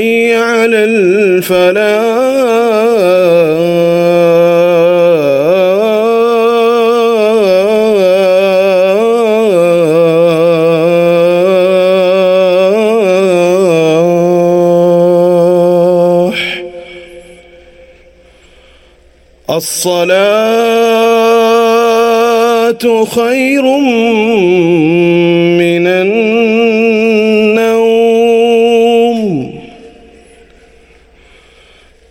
حي على الفلاح. الصلاة خير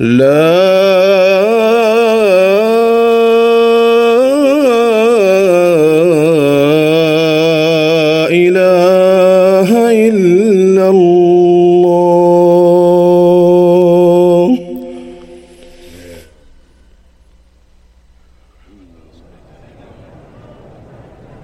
لا